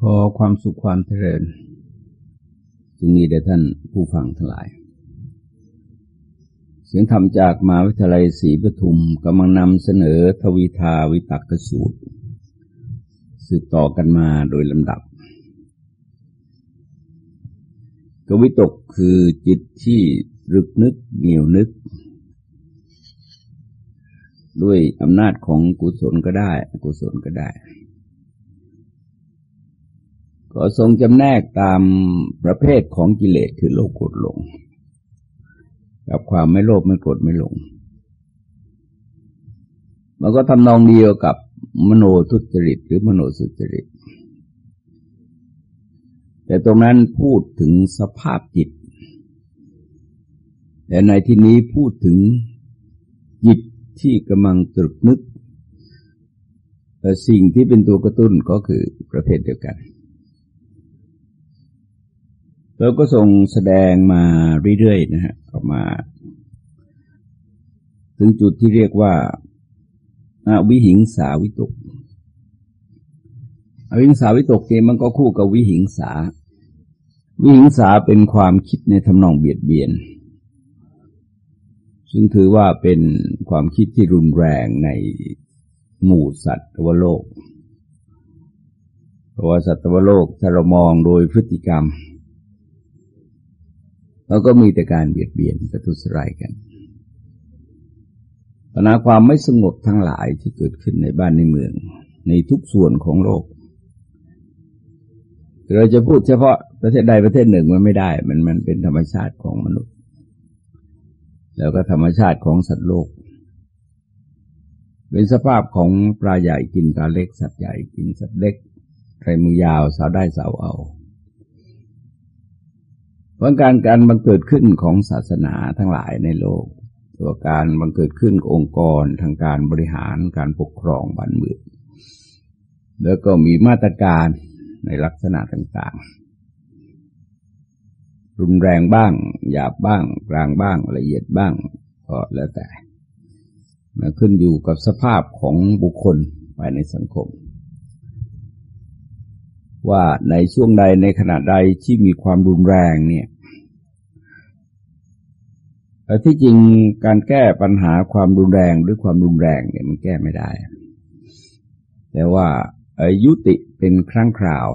ขอความสุขความเจริญจึงมีแด่ท่านผู้ฟังทั้งหลาย เสียงธรรมจากมหาวิทยาลัยศรีปทุมกำลังนำเสนอทวีทาวิตักสูตร สืบต่อกันมาโดยลำดับ กวิตกคือจิตที่รึกนึกเหนียวนึก ด้วยอำนาจของกุศลก็ได้อกุศลก็ได้ ก็ทรงจำแนกตามประเภทของกิเลสคือโลภโกรธหลง กับความไม่โลภไม่โกรธไม่หลง มันก็ทำนองเดียวกับมโนทุจริตหรือมโนสุจริต แต่ตรงนั้นพูดถึงสภาพจิต แต่ในที่นี้พูดถึงจิตที่กำลังตรึกนึกแต่สิ่งที่เป็นตัวกระตุ้นก็คือประเภทเดียวกัน เราก็ส่งแสดงมาเรื่อยๆนะฮะก็มา ถึงจุดที่เรียกว่าอาวิหิงสาวิตกอวิหิงสาวิตกเองมันก็คู่กับวิหิงสา วิหิงสาเป็นความคิดในทำนองเบียดเบียน ซึ่งถือว่าเป็นความคิดที่รุนแรงในหมู่สัตว์วโลก เพราะว่าสัตว์วโลกถ้าเรามองโดยพฤติกรรม เราก็มีแต่การเบียดเบียนประทุษร้ายกันปัญหาความไม่สงบทั้งหลายที่เกิดขึ้นในบ้านในเมือง ในทุกส่วนของโลก เราจะพูดเฉพาะประเทศใดประเทศหนึ่งมันไม่ได้ มันมันเป็นธรรมชาติของมนุษย์ แล้วก็ธรรมชาติของสัตว์โลก เป็นสภาพของปลาใหญ่กินปลาเล็ก สัตว์ใหญ่กินสัตว์เล็กใครมือยาวสาวได้สาวเอา เพราะการการบังเกิดขึ้นของศาสนาทั้งหลายในโลก ตัวการบังเกิดขึ้นองค์กรทางการบริหารการปกครองบ้านเมืองแล้วก็มีมาตรการในลักษณะต่างๆ รุนแรงบ้าง หยาบบ้าง กลางบ้างละเอียดบ้างก็แล้วแต่มันขึ้นอยู่กับสภาพของบุคคลภายในสังคม ว่าในช่วงใดในขณะใดที่มีความรุนแรงเนี่ยแต่ที่จริงการแก้ปัญหาความรุนแรงด้วยความรุนแรงเนี่ยมันแก้ไม่ได้ แต่ว่ายุติเป็นครั้งคราว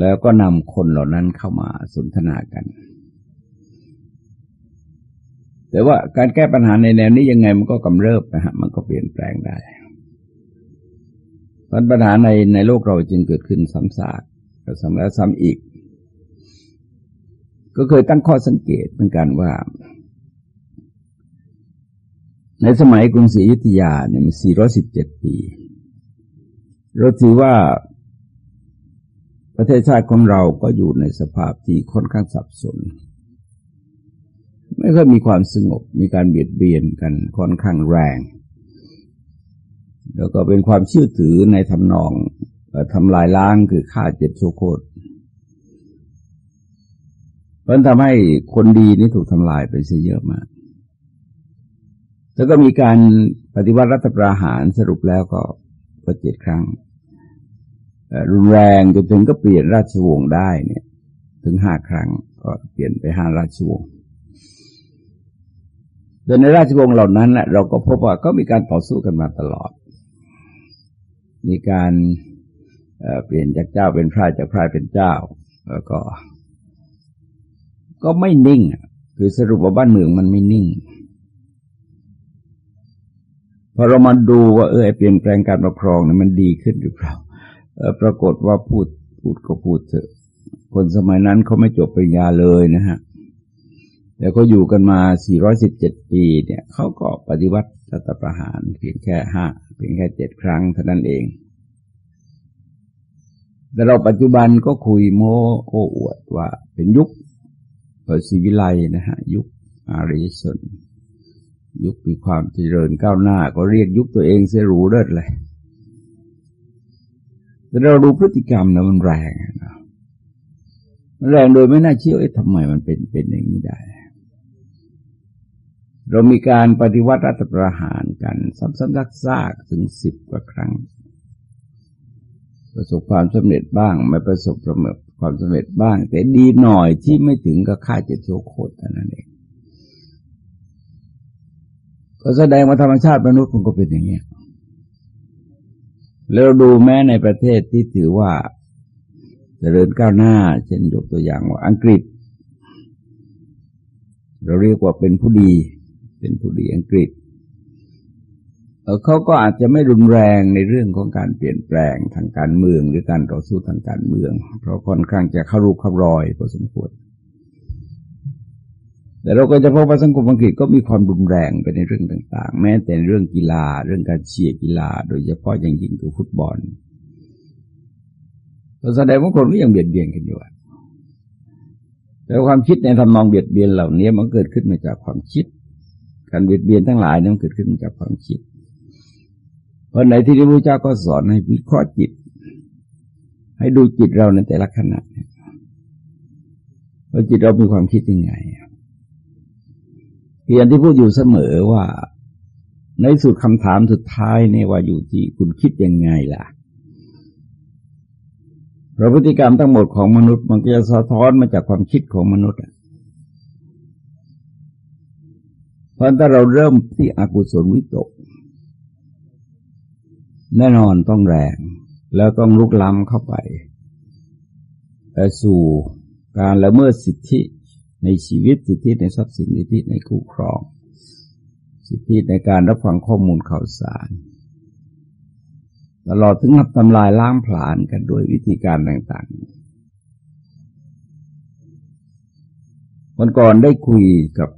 แล้วก็นำคนเหล่านั้นเข้ามาสนทนากัน แต่ว่าการแก้ปัญหาในแนวนี้ยังไงมันก็กำเริบนะฮะมันก็เปลี่ยนแปลงได้ ปัญหาในในโลกเราจึงเกิดขึ้นซ้ำซากซ้ำแล้วซ้ำอีก ก็เคยตั้งข้อสังเกตเหมือนกันว่า ในสมัยกรุงศรีอยุธยาเนี่ยมัน 417 ปี เราถือว่าประเทศชาติของเราก็อยู่ในสภาพที่ค่อนข้างสับสน ไม่ค่อยมีความสงบ มีการเบียดเบียนกันค่อนข้างแรง แล้วก็เป็นความเชื่อถือในทำนองทำลายล้างคือฆ่าเจ็ดโชโคตมันทำให้คนดีนี่ถูกทำลายไปเสียเยอะมาก แล้วก็มีการปฏิวัติรัฐประหารสรุปแล้วก็ก็เจ็ดครั้ง รุนแรงจนถึงก็เปลี่ยนราชวงศ์ได้เนี่ย ถึงห้าครั้งก็เปลี่ยนไปห้าราชวงศ์โดยในราชวงศ์เหล่านั้นแหละเราก็พบว่าก็มีการต่อสู้กันมาตลอด มีการเปลี่ยนจากเจ้าเป็นพระจากพระเป็นเจ้า แล้วก็ ก็ไม่นิ่ง คือสรุปว่าบ้านเมืองมันไม่นิ่ง พอเรามาดูว่าเออเปลี่ยนแปลงการปกครองเนี่ยมันดีขึ้นหรือเปล่าปรากฏว่าพูดพูดก็พูดเถอะ คนสมัยนั้นเขาไม่จบปริญญาเลยนะฮะ แต่เขาอยู่กันมา 417 ปีเนี่ยเขาก็ปฏิวัติรัฐประหารเพียงแค่ห้าเพียงแค่เจ็ดครั้งเท่านั้นเอง แต่เราปัจจุบันก็คุยโม้โอ้อวดว่าเป็นยุคศิวิไลนะฮะ ยุคอารยชนยุคมีความเจริญก้าวหน้า ก็เรียกยุคตัวเองเสียรู้เลิศเลยแต่เราดูพฤติกรรมนะมันแรงนะมันแรงโดยไม่น่าเชื่อเอ๊ะทำไมมันเป็นเป็นอย่างนี้ได้ เรามีการปฏิวัติรัฐประหารกันซ้ำๆซากถึงสิบกว่าครั้ง ประสบความสำเร็จบ้าง ไม่ประสบความสำเร็จบ้าง แต่ดีหน่อยที่ไม่ถึงกับค่าเจ็ดโชโคตรเท่านั้นเองก็แสดงว่าธรรมชาติมนุษย์มันก็เป็นอย่างนี้แล้วดูแม้ในประเทศที่ถือว่าจเจริญก้าวหน้า เช่นยกตัวอย่างว่าอังกฤษ เราเรียกว่าเป็นผู้ดี เป็นผู้ดีอังกฤษเขาก็อาจจะไม่รุนแรงในเรื่องของการเปลี่ยนแปลงทางการเมืองหรือการต่อสู้ทางการเมือง เพราะค่อนข้างจะเข้ารูปเข้ารอยพอสมควร แต่เราก็จะพบว่าสังคมอังกฤษก็มีความรุนแรงไปในเรื่องต่าง ๆ แม้แต่เรื่องกีฬาเรื่องการเชียร์กีฬา โดยเฉพาะอย่างยิ่งคือฟุตบอลก็แสดงว่าคนก็ยังเบียดเบียนกันอยู่แต่ความคิดในทำนองเบียดเบียนเหล่านี้มันเกิดขึ้นมาจากความคิด การเบียดเบียนทั้งหลายนี่มันเกิดขึ้นมาจากความคิด เพราะในที่ที่พระเจ้าก็สอนให้วิเคราะห์จิต ให้ดูจิตเราในแต่ละขณะว่าจิตเรามีความคิดยังไงเพียงที่พูดอยู่เสมอว่า ในสุดคำถามสุดท้ายเนี่ยว่าอยู่ที่คุณคิดยังไงล่ะพระพฤติกรรมทั้งหมดของมนุษย์มันก็จะสะท้อนมาจากความคิดของมนุษย์ เพราะถ้าเราเริ่มที่อกุศลวิตก แน่นอนต้องแรง แล้วต้องลุกล้ำเข้าไปไปสู่การละเมิดสิทธิในชีวิตสิทธิในทรัพย์สินสิทธิในคู่ครอง สิทธิในการรับฟังข้อมูลข่าวสาร ตลอดถึงนับทำลายล้างผลาญกันโดยวิธีการต่างๆวันก่อนได้คุยกับ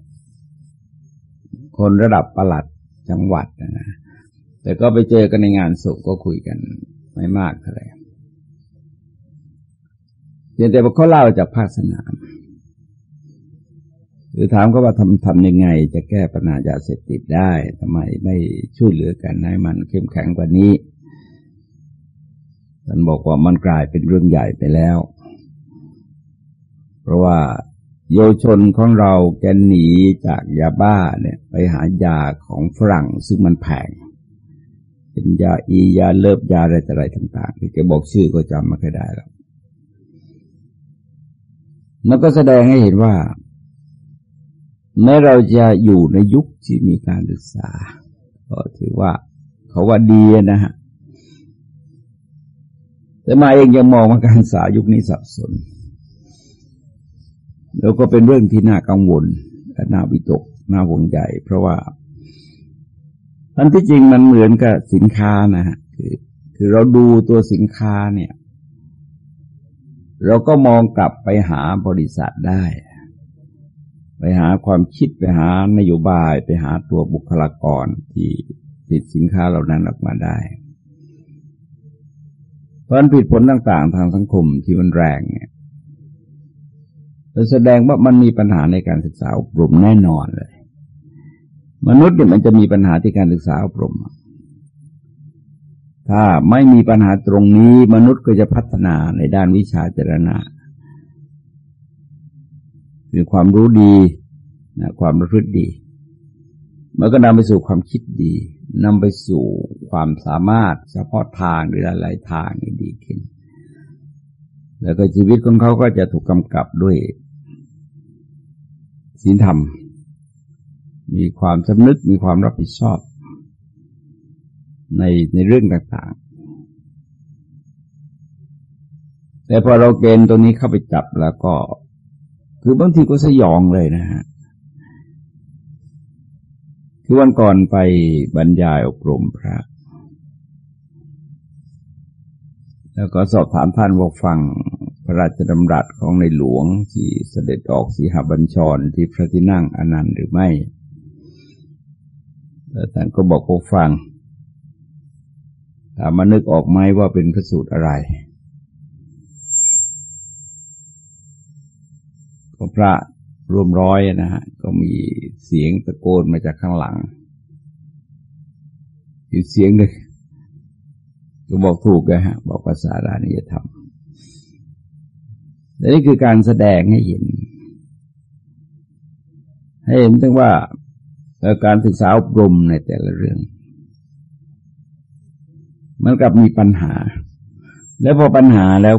คนระดับประหลัดจังหวัดนะแต่ก็ไปเจอกันในงานศพก็คุยกันไม่มากเท่าไหร่เพียงแต่ว่าเขาเล่าจากภาคสนาม หรือถามก็ว่าทำทำยังไง จะแก้ปัญหายาเสพติดได้ทำไมไม่ช่วยเหลือกันให้มันเข้มแข็งกว่านี้ท่านบอกว่ามันกลายเป็นเรื่องใหญ่ไปแล้ว เพราะว่า โยชนของเราแกหนีจากยาบ้าเนี่ย ไปหายาของฝรั่งซึ่งมันแพงเป็นยาอียาเลิบยาอะไรต่อะไรต่างๆที่แกบอกชื่อก็จำไม่ค่อยได้แล้วแล้วก็แสดงให้เห็นว่าแม้เราจะอยู่ในยุคที่มีการศึกษา ก็ถือว่าเขาว่าดีนะฮะแต่มาเองยังมองว่าการศึกษายุคนี้สับสน แล้วก็เป็นเรื่องที่น่ากังวลน่าวิตกน่าหวงใหญ่เพราะว่าอันที่จริงมันเหมือนกับสินค้านะฮะคือคือเราดูตัวสินค้าเนี่ย เราก็มองกลับไปหาบริษัทได้ ไปหาความคิดไปหานโยบายไปหาตัวบุคลากรที่ผลิตสินค้าเหล่านั้นออกมาได้ เพราะนั้นผิดผลต่าง ๆ ทางสังคมที่มันแรงเนี่ย แสดงว่ามันมีปัญหาในการศึกษาอบรมแน่นอนเลย มนุษย์เนี่ยมันจะมีปัญหาที่การศึกษาอบรม ถ้าไม่มีปัญหาตรงนี้มนุษย์ก็จะพัฒนาในด้านวิชาจรณะคือความรู้ดีนะความประพฤติดี มันก็นำไปสู่ความคิดดีนำไปสู่ความสามารถเฉพาะทางหรือหลายทางดีขึ้น แล้วก็ชีวิตของเขาก็จะถูกกำกับด้วยศีลธรรม มีความสำนึกมีความรับผิดชอบ ในในเรื่องต่างๆ แต่พอเราเกณฑ์ตรงนี้เข้าไปจับแล้วก็ คือบางทีก็สยองเลยนะฮะคือวันก่อนไปบรรยายอบรมพระ แล้วก็สอบถามท่านว่าฟังพระราชดำรัสของในหลวงที่เสด็จออกสีหบัญชรที่พระที่นั่งอนันต์หรือไม่แล้วท่านก็บอกว่าฟังถามมานึกออกไหมว่าเป็นพระสูตรอะไร ก็พระรวมร้อยนะฮะ ก็มีเสียงตะโกนมาจากข้างหลังอยู่เสียงหนึ่ง ก็บอกถูกนะฮะ บอกภาษารานิยธรรมและนี่คือการแสดงให้เห็น ให้เห็นถึงว่าการศึกษาอบรมในแต่ละเรื่อง มันกับมีปัญหา แล้วพอปัญหาแล้ว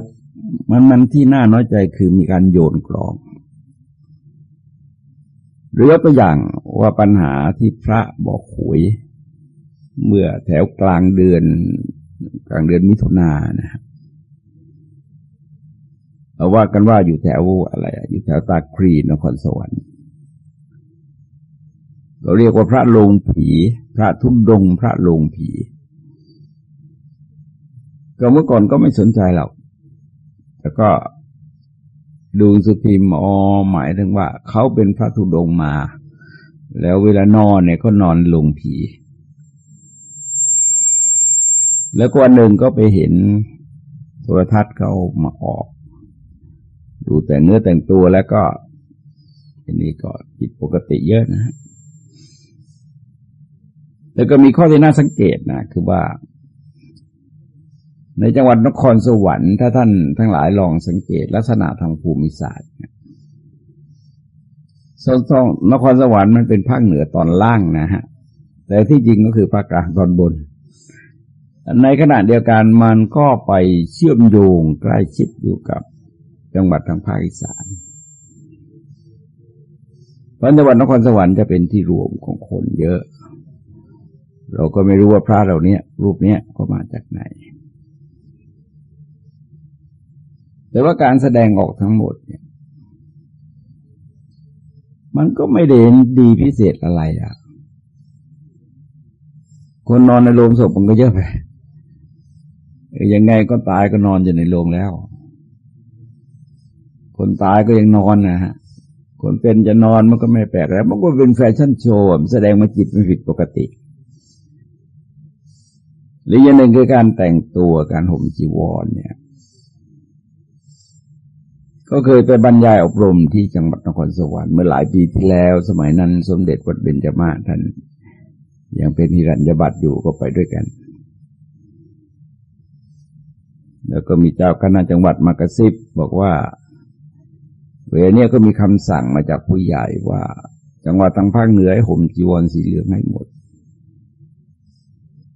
มันมันที่น่าน้อยใจคือมีการโยนกลอง หรือยกตัวอย่างว่าปัญหาที่พระบอกหวย เมื่อแถวกลางเดือน กลางเดือนมิถุนานะครับเอาว่ากันว่าอยู่แถวอะไร อยู่แถวตาครีนครสวรรค์เราเรียกว่าพระลงผี พระทุดงพระลงผี ก็เมื่อก่อนก็ไม่สนใจหรอกแล้วก็ดูสุพิมอ๋อหมายถึงว่า เขาเป็นพระธุดงมา แล้วเวลานอนเนี่ยก็นอนลงผี แล้วก็วันหนึ่งก็ไปเห็นโทรทัศน์เขามาออก ดูแต่เนื้อแต่งตัวแล้วก็อันนี้ก็ผิดปกติเยอะนะฮะแล้วก็มีข้อที่น่าสังเกตนะคือว่า ในจังหวัดนครสวรรค์ถ้าท่านทั้งหลายลองสังเกตลักษณะทางภูมิศาสตร์ส่วนนครสวรรค์มันเป็นภาคเหนือตอนล่างนะฮะ แต่ที่จริงก็คือภาคกลางตอนบน ในขณะเดียวกันมันก็ไปเชื่อมโยงใกล้ชิดอยู่กับจังหวัดทางภาคอีสานเพราะจังหวัดนครสวรรค์จะเป็นที่รวมของคนเยอะ เราก็ไม่รู้ว่าพระเรานี้รูปนี้ก็มาจากไหน แต่ว่าการแสดงออกทั้งหมดเนี่ย มันก็ไม่เด่นดีพิเศษอะไรอะ คนนอนในโรงศพมันก็เยอะไป ยังไงก็ตายก็นอนอยู่ในโรงแล้ว คนตายก็ยังนอนนะฮะ คนเป็นจะนอนมันก็ไม่แปลกแล้ว มันก็เป็นแฟชั่นโชว์แสดงมาจิตไม่ผิดปกติหรืออย่างหนึ่งคือการแต่งตัวการห่มจีวรเนี่ย ก็เคยไปบรรยายอบรมที่จังหวัดนครสวรรค์เมื่อหลายปีที่แล้ว สมัยนั้นสมเด็จวัดเบญจมาท่านยังเป็นหิรัญญบัตรอยู่ก็ไปด้วยกัน แล้วก็มีเจ้าคณะจังหวัดมากระซิบบอกว่า เวลาเนี้ยก็มีคำสั่งมาจากผู้ใหญ่ว่า จังหวัดทางภาคเหนือให้ห่มจีวรสีเหลืองให้หมด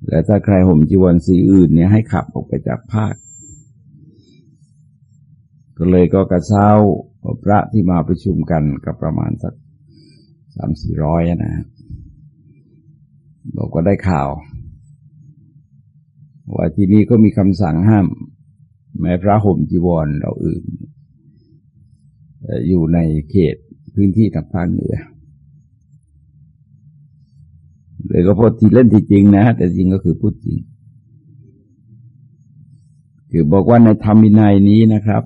และถ้าใครห่มจีวรสีอื่นเนี่ยให้ขับออกไปจากภาค ก็เลยก็กระเช้าพระที่มาประชุมกันก็ประมาณสักสามสี่ร้อยนะบอกว่าได้ข่าวว่าที่นี่ก็มีคำสั่งห้าม แม้พระห่มจีวรเราอื่น อยู่ในเขตพื้นที่ทางภาคเหนือเลยก็พูดที่เล่นที่จริงนะ แต่จริงก็คือพูดจริง คือบอกว่าในธรรมินัยนี้นะครับ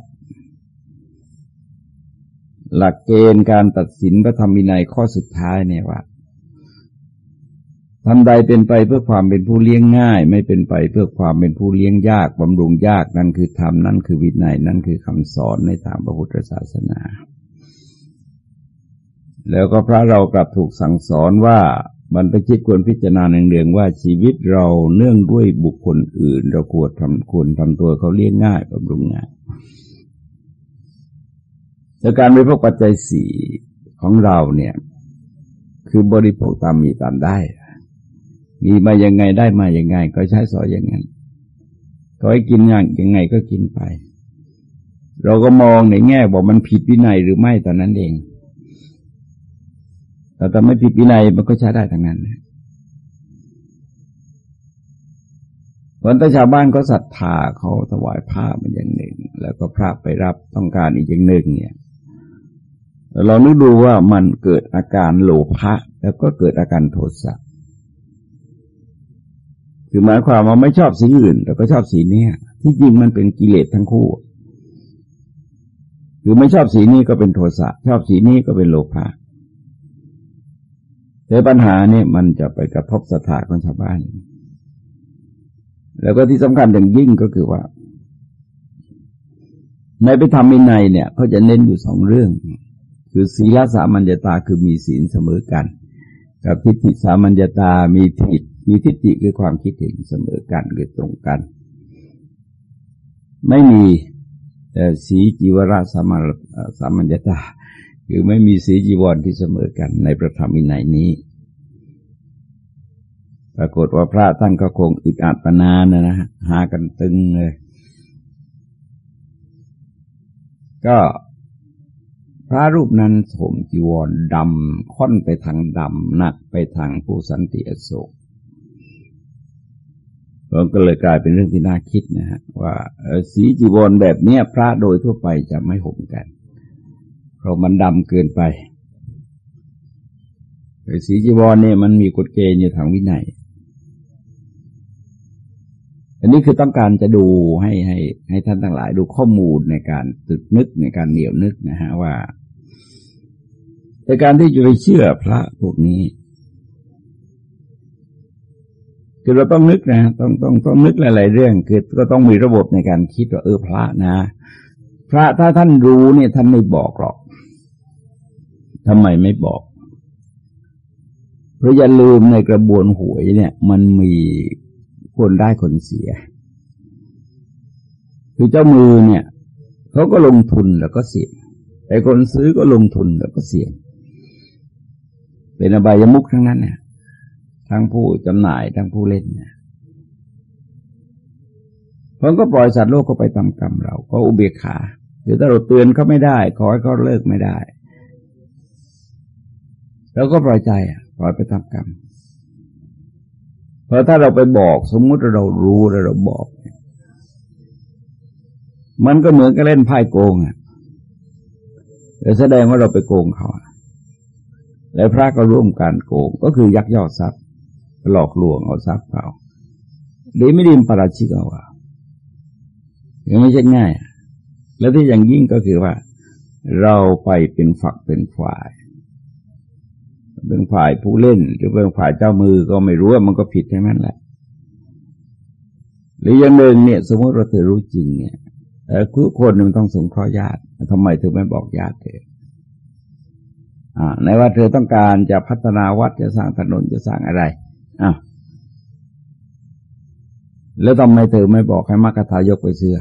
หลักเกณฑ์การตัดสินพระธรรมวินัยข้อสุดท้ายเนี่ยว่า ทำใดเป็นไปเพื่อความเป็นผู้เลี้ยงง่าย ไม่เป็นไปเพื่อความเป็นผู้เลี้ยงยากบำรุงยากนั่นคือธรรมนั่นคือวินัยนั่นคือคำสอนในทางพระพุทธศาสนา แล้วก็พระเรากลับถูกสั่งสอนว่าบรรพชิตควรพิจารณาเนืองๆว่าชีวิตเราเนื่องด้วยบุคคลอื่น เราควรทำควรทำตัวเขาเลี้ยงง่ายบำรุงง่ายแต่การบริโภคปัจจัยสี่ของเราเนี่ย คือบริโภคตามมีตามได้ มีมายังไงได้มาอย่างไง ก็ใช้สอยอย่างนั้นก็ให้กินอย่างยังไงก็กินไป เราก็มองในแง่บอกมันผิดวินัยหรือไม่ตอนนั้นเองแต่ถ้าไม่ผิดวินัยมันก็ใช้ได้ทั้งนั้นวันตชาวบ้านก็ศรัทธาเขาถวายผ้ามันอย่างหนึ่ง แล้วก็พระไปรับต้องการอีกอย่างหนึ่งเนี่ยเรานึกดูว่ามันเกิดอาการโลภะแล้วก็เกิดอาการโทสะ คือหมายความว่าไม่ชอบสีอื่น แต่ก็ชอบสีนี้ที่จริงมันเป็นกิเลสทั้งคู่ คือไม่ชอบสีนี้ก็เป็นโทสะชอบสีนี้ก็เป็นโลภะแต่ปัญหาเนี่ยมันจะไปกระทบสถาของชาวบ้าน แล้วก็ที่สำคัญอย่างยิ่งก็คือว่า ในไปทำมินัยเนี่ยเขาจะเน้นอยู่สองเรื่อง คือศีลสามัญญาตาคือมีศีลเสมอกัน กับทิฏฐิสามัญญาตามีทิฏ มีทิฏฐิคือความคิดเห็นเสมอกันคือตรงกัน ไม่มีสีจีวรสามัญสามัญญาตาคือไม่มีสีจีวรที่เสมอกันในประธรรมินัยนี้ ปรากฏว่าพระท่านก็คงอึดอัดปนานนะนะหากันตึงเลยก็พระรูปนั้นผมจีวรดำค่อนไปทางดำหนักไปทางผู้สันติอโศก มันก็เลยกลายเป็นเรื่องที่น่าคิดนะฮะว่าสีจีวรแบบนี้พระโดยทั่วไปจะไม่ห่มกัน เพราะมันดำเกินไปสีจีวรเนี่ยมันมีกฎเกณฑ์อยู่ทางวินัย อันนี้คือต้องการจะดูให้ให้ให้ท่านทั้งหลายดูข้อมูลในการตึกนึกในการเหนียวนึกนะฮะว่าในการที่จะไปเชื่อพระพวกนี้ คือเราต้องนึกนะต้องต้องต้องนึกหลาย ๆ เรื่องคือก็ต้องมีระบบในการคิดว่าเออพระนะ พระถ้าท่านรู้เนี่ยท่านไม่บอกหรอกทำไมไม่บอกเพราะอย่าลืมในกระบวนหวยเนี่ย มันมีคนได้คนเสีย คือเจ้ามือเนี่ยเขาก็ลงทุนแล้วก็เสียไอ้คนซื้อก็ลงทุนแล้วก็เสียเป็นอบายมุกทั้งนั้นเนี่ย ทั้งผู้จำหน่ายทั้งผู้เล่นเนี่ยผมก็ปล่อยสัตว์โลกก็ไปตามกรรมเรา ก็อุเบกขาคือถ้าเราเตือนเขาไม่ได้ ขอให้เขาเลิกไม่ได้เราก็ปล่อยใจปล่อยไปตามกรรมเพราะถ้าเราไปบอกสมมุติเรารู้แล้วเราบอก มันก็เหมือนกับเล่นไพ่โกงอะแต่แสดงว่าเราไปโกงเขาแล้วพระก็ร่วมการโกงก็คือยักยอกทรัพย์ หลอกลวงเอาทรัพย์เขาดีไม่ดีมปราชิกเอาว่ายังไม่ใช่ง่าย แล้วที่อย่างยิ่งก็คือว่า เราไปเป็นฝักเป็นฝ่าย เป็นฝ่ายผู้เล่น หรือเป็นฝ่ายเจ้ามือก็ไม่รู้ว่ามันก็ผิดแค่นั้นแหละ หรืออย่างหนึ่งเนี่ย สมมติเราเธอรู้จริงเนี่ยคือคนมันต้องสงเคราะห์ญาติทำไมเธอไม่บอกญาติเธอในว่าเธอต้องการจะพัฒนาวัดจะสร้างถนนจะสร้างอะไร อ้าวแล้วทำไมเธอไม่บอกให้มรรคทายกไปเสื้อ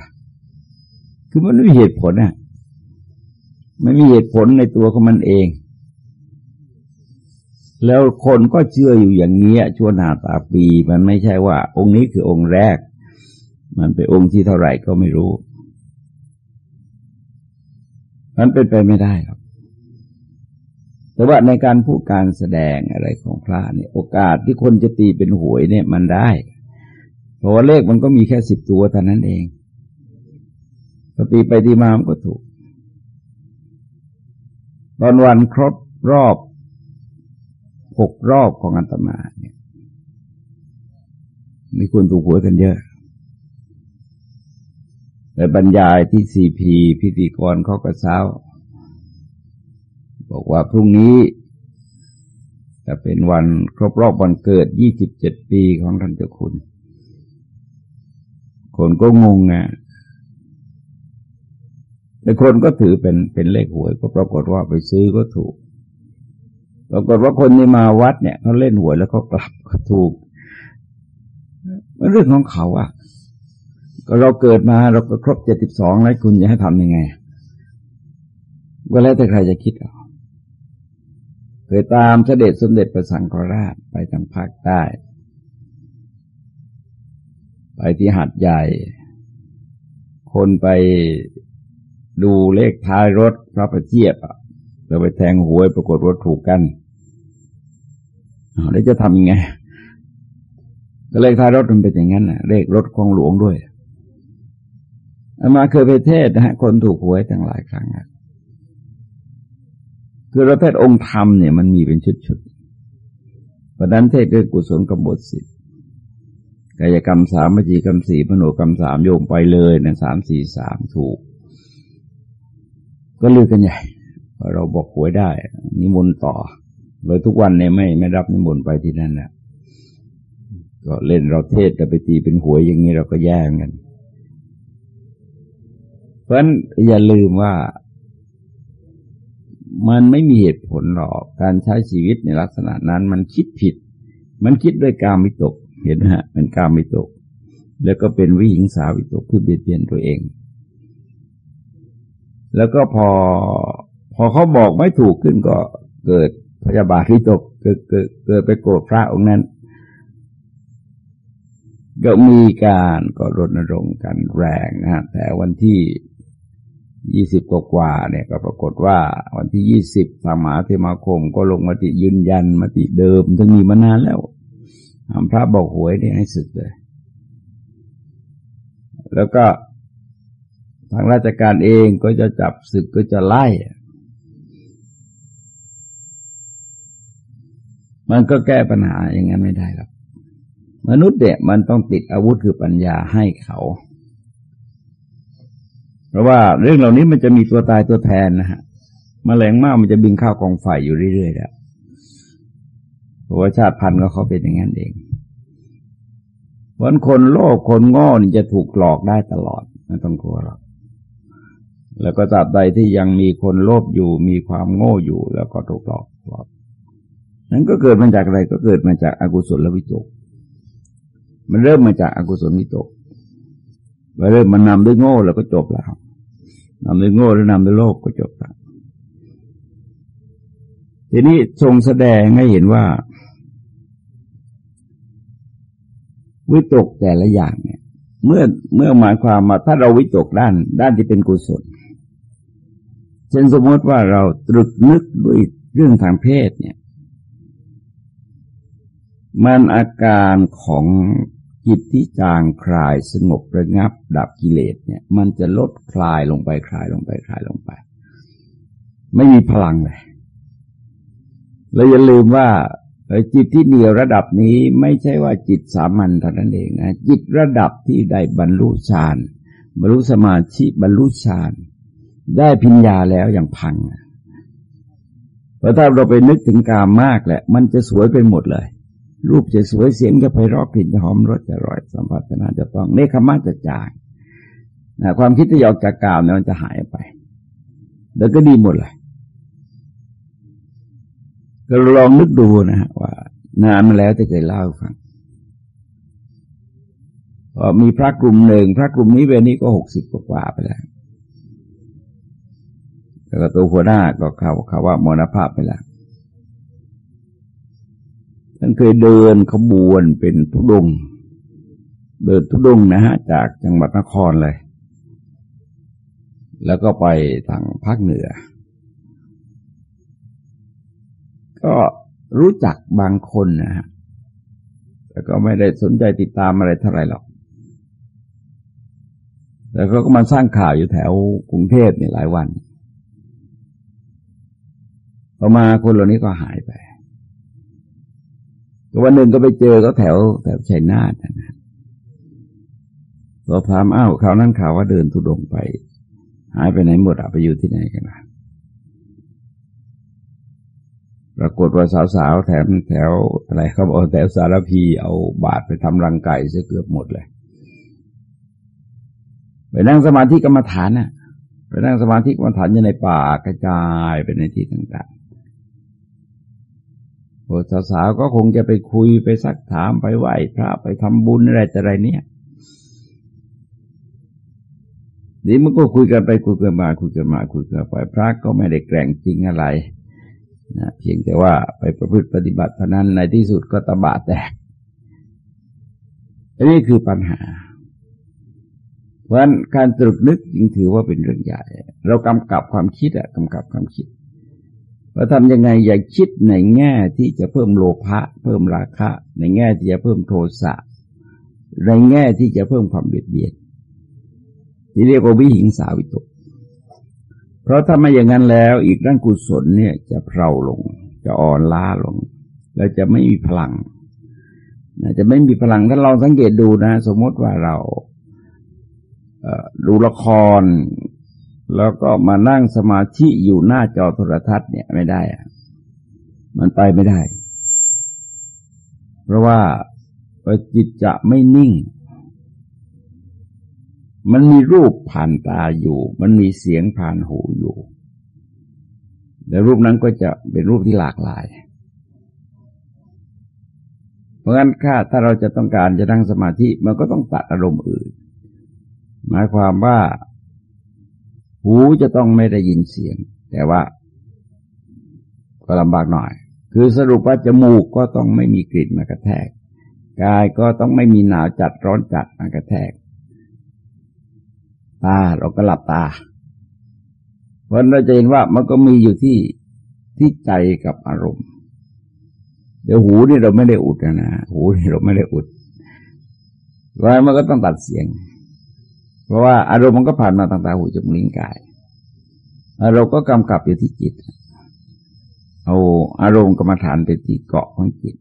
คือมันไม่มีเหตุผลน่ะไม่มีเหตุผลในตัวของมันเอง แล้วคนก็เชื่ออยู่อย่างเงี้ยชั่วนาตาปี มันไม่ใช่ว่า องค์นี้คือองค์แรก มันเป็นองค์ที่เท่าไหร่ก็ไม่รู้ มันเป็นไปไม่ได้ครับ แต่ว่าในการพูดการแสดงอะไรของพระเนี่ย โอกาสที่คนจะตีเป็นหวยเนี่ยมันได้ เพราะว่าเลขมันก็มีแค่สิบตัวเท่านั้นเองพอตีไปตีมามันก็ถูก ตอนวันครบรอบหกรอบของอัตมาเนี่ยมีคนถูกหวยกันเยอะแต่บรรยายที่ซีพีพิธีกรเขาก็เช้า บอกว่าพรุ่งนี้จะเป็นวันครบรอบวันเกิดยี่สิบเจ็ดปีของท่านเจ้าคุณ คนก็งงอะแต่คนก็ถือเป็นเป็นเลขหวย ก็ปรากฏว่าไปซื้อก็ถูก ปรากฏว่าคนที่มาวัดเนี่ยเขาเล่นหวยแล้วก็กลับก็ถูกมันเรื่องของเขาอะ ก็เราเกิดมาเราก็ครบเจ็ดสิบสองแล้วคุณจะให้ทำยังไง ก็แล้วแต่ใครจะคิดเอา เคยตามเสด็จสมเด็จพระสังฆราชไปทางภาคใต้ ไปที่หัดใหญ่ คนไปดูเลขท้ายรถพระประเจียบเราไปแทงหวยปรากฏรถถูกกันแล้วจะทำยังไง ก็เลขท้ายรถมันเป็นอย่างนั้นนะเลขรถของหลวงด้วยอามาเคยไปเทศนะฮะคนถูกหวยตั้งหลายครั้งอะ คือเราเทศองค์ธรรมเนี่ยมันมีเป็นชุดๆเพราะนั้นเทศเรื่องกุศลกบทสิบกายกรรมสามมจีกรรมสี่มโนกรรมสามโยมไปเลยนะสามสี่สามถูก ก็ลือกันใหญ่เราบอกหวยได้ นิมนต์ต่อเลยทุกวันเนี่ยไม่ไม่รับนิมนต์ไปที่นั่นแหละก็เล่นเราเทศแต่ไปตีเป็นหวยอย่างนี้เราก็แย่งกัน เพราะฉะนั้นอย่าลืมว่า มันไม่มีเหตุผลหรอก การใช้ชีวิตในลักษณะนั้น มันคิดผิด มันคิดด้วยกามวิตก เห็นไหมฮะเป็นกามวิตก แล้วก็เป็นวิหิงสาวิตกคือเบียดเบียนตัวเอง แล้วก็พอพอเขาบอกไม่ถูกขึ้นก็เกิดพยาบาทวิตกเกิดเกิดเกิดไปโกรธพระองค์นั้น ก็มีการก็รณรงค์กันแรงนะแต่วันที่ ยี่สิบกว่าเนี่ยก็ปรากฏว่า วันที่ยี่สิบสมหาเทมาคมก็ลงมติยืนยันมติเดิมทั้งมีมานานแล้วทำพระบอกหวยนี่ให้สึกเลย แล้วก็ทางราชการเองก็จะจับศึกก็จะไล่ มันก็แก้ปัญหาอย่างนั้นไม่ได้ครับ มนุษย์เนี่ยมันต้องติดอาวุธคือปัญญาให้เขา เพราะว่าเรื่องเหล่านี้มันจะมีตัวตายตัวแทนนะฮะมแมลงมากมันจะบินข้าวกองไฟอยู่เรื่อยๆแล้วเพราะว่าชาติพันธุ์ก็เขาเป็นอย่างนั้นเองเพราะคนโลภคนง้อนี่จะถูกหลอกได้ตลอดไม่ต้องกลัวหรอกแล้วก็ตราบใดที่ยังมีคนโลภอยู่มีความโง่อยู่ แล้วก็ถูกหลอกหลอก นั้นก็เกิดมาจากอะไรก็เกิดมาจากอากุศลวิตก มันเริ่มมาจากอากุศลวิตก ไปเริ่มมันนำด้วยโง่แล้วก็จบแล้วนำด้วยโง่หรือนำด้วยโลภก็จบแล้วทีนี้ทรงแสดงให้เห็นว่า วิตกแต่ละอย่างเนี่ย เมื่อเมื่อหมายความมาถ้าเราวิตกด้าน ด้านที่เป็นกุศลเช่นสมมติว่าเราตรึกนึกด้วยเรื่องทางเพศเนี่ย มันอาการของ จิตที่จางคลายสงบระงับ ดับกิเลสเนี่ย มันจะลดคลายลงไปคลายลงไปคลายลงไป ไม่มีพลังเลยเราอย่าลืมว่าจิตที่เหนียวระดับนี้ไม่ใช่ว่าจิตสามัญเท่านั้นเองนะจิตระดับที่ได้บรรลุฌานบรรลุสมาธิบรรลุฌานได้พิญญาแล้วอย่างพังเพราะถ้าเราไปนึกถึงกามมากแหละ มันจะสวยไปหมดเลย รูปจะสวยเสียงจะไพเราะกลิ่นจะหอมรสจะอร่อยสัมผัสนาจะต้องเนคขมาจะจางนะความคิดที่ออกจากกามเนี่ยมันจะหายไป แล้วก็ดีหมดเลยก็ลองนึกดูนะฮะว่านานมาแล้วจะเคยเล่าฟังมีพระกลุ่มหนึ่งพระกลุ่มนี้เวนี้ก็หกสิบกว่าไปแล้วแล้วก็ตัวหัวหน้าก็เขาเขาว่ามรณภาพไปแล้ว ท่านเคยเดินขบวนเป็นทุดง เดินทุดงนะฮะ จากจังหวัดนครเลย แล้วก็ไปทางภาคเหนือ ก็รู้จักบางคนนะฮะแต่ก็ไม่ได้สนใจติดตามอะไรเท่าไหร่หรอก แต่เขาก็มาสร้างข่าวอยู่แถวกรุงเทพเนี่ยหลายวันพอมาคนเหล่านี้ก็หายไป วันหนึ่งก็ไปเจอเขาแถวแถวชัยนาทนะเราถามอ้าวข่าวนั้นข่าวว่าเดินทุดงไป หายไปไหนหมดอะไปอยู่ที่ไหนกันนะปรากฏว่าสาวๆแถมแถวอะไรเขาบอกแถวสารพีเอาบาดไปทำรังไก่ซะเกือบหมดเลยไปนั่งสมาธิกรรมฐานน่ะ ไปนั่งสมาธิกรรมฐานอยู่ในป่ากระจายไปในที่ต่างพวก สาวๆก็คงจะไปคุยไปซักถามไปไหว้พระไปทำบุญอะไรแต่ไรเนี่ยนี่มันก็คุยกันไปคุยกันมาคุยกันมาคุยกันไปพระก็ไม่ได้แกร่งจริงอะไรนะเพียงแต่ว่าไปประพฤติปฏิบัติเท่านั้นในที่สุดก็ตบะแตกอันนี้คือปัญหา เพราะฉะนั้นการตรึกนึกจึงถือว่าเป็นเรื่องใหญ่ เรากำกับความคิดอะกำกับความคิด ว่าทำยังไงอย่าคิดในแง่ที่จะเพิ่มโลภะเพิ่มราคะ ในแง่ที่จะเพิ่มโทสะในแง่ที่จะเพิ่มความเบียดเบียนที่เรียกว่าวิหิงสาวิตก เพราะถ้าไม่อย่างนั้นแล้ว อีกด้านกุศลเนี่ยจะเพลาลง จะอ่อนล้าลง แล้วจะไม่มีพลังจะไม่มีพลังถ้าเราสังเกตดูนะ สมมติว่าเราดูละคร แล้วก็มานั่งสมาธิอยู่หน้าจอโทรทัศน์เนี่ยไม่ได้อะมันไปไม่ได้ เพราะว่าจิตจะไม่นิ่ง มันมีรูปผ่านตาอยู่ มันมีเสียงผ่านหูอยู่ แต่รูปนั้นก็จะเป็นรูปที่หลากหลาย เพราะงั้นถ้าถ้าเราจะต้องการจะนั่งสมาธิ มันก็ต้องตัดอารมณ์อื่น หมายความว่า หูจะต้องไม่ได้ยินเสียง แต่ว่า ก็ลำบากหน่อย คือสรุปว่าจมูกก็ต้องไม่มีกลิ่นมากระแทก กายก็ต้องไม่มีหนาวจัดร้อนจัดมากระแทก ตาเราก็หลับตา เพราะเราจะเห็นว่ามันก็มีอยู่ที่ที่ใจกับอารมณ์เดี๋ยวหูนี่เราไม่ได้อุดนะ หูนี่เราไม่ได้อุดว่ามันก็ต้องตัดเสียง เพราะว่าอารมณ์มันก็ผ่านมาต่างๆหูจมูกลิ้นกายเราก็กำกับอยู่ที่จิต เอาอารมณ์กรรมฐานเป็นที่เกาะของจิต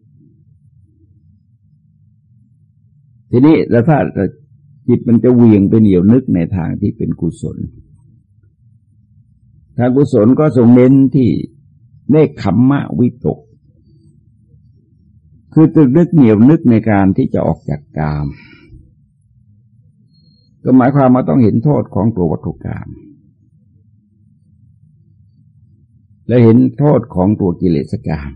ทีนี้แล้วถ้าจิตมันจะเวียงเป็นเหนียวนึกในทางที่เป็นกุศล ทางกุศลก็ทรงเน้นที่เนคขมมะวิตก คือตึกนึกเหนียวนึกในการที่จะออกจากกาม ก็หมายความว่าต้องเห็นโทษของตัววัตถุกรรมและเห็นโทษของตัวกิเลสกรรม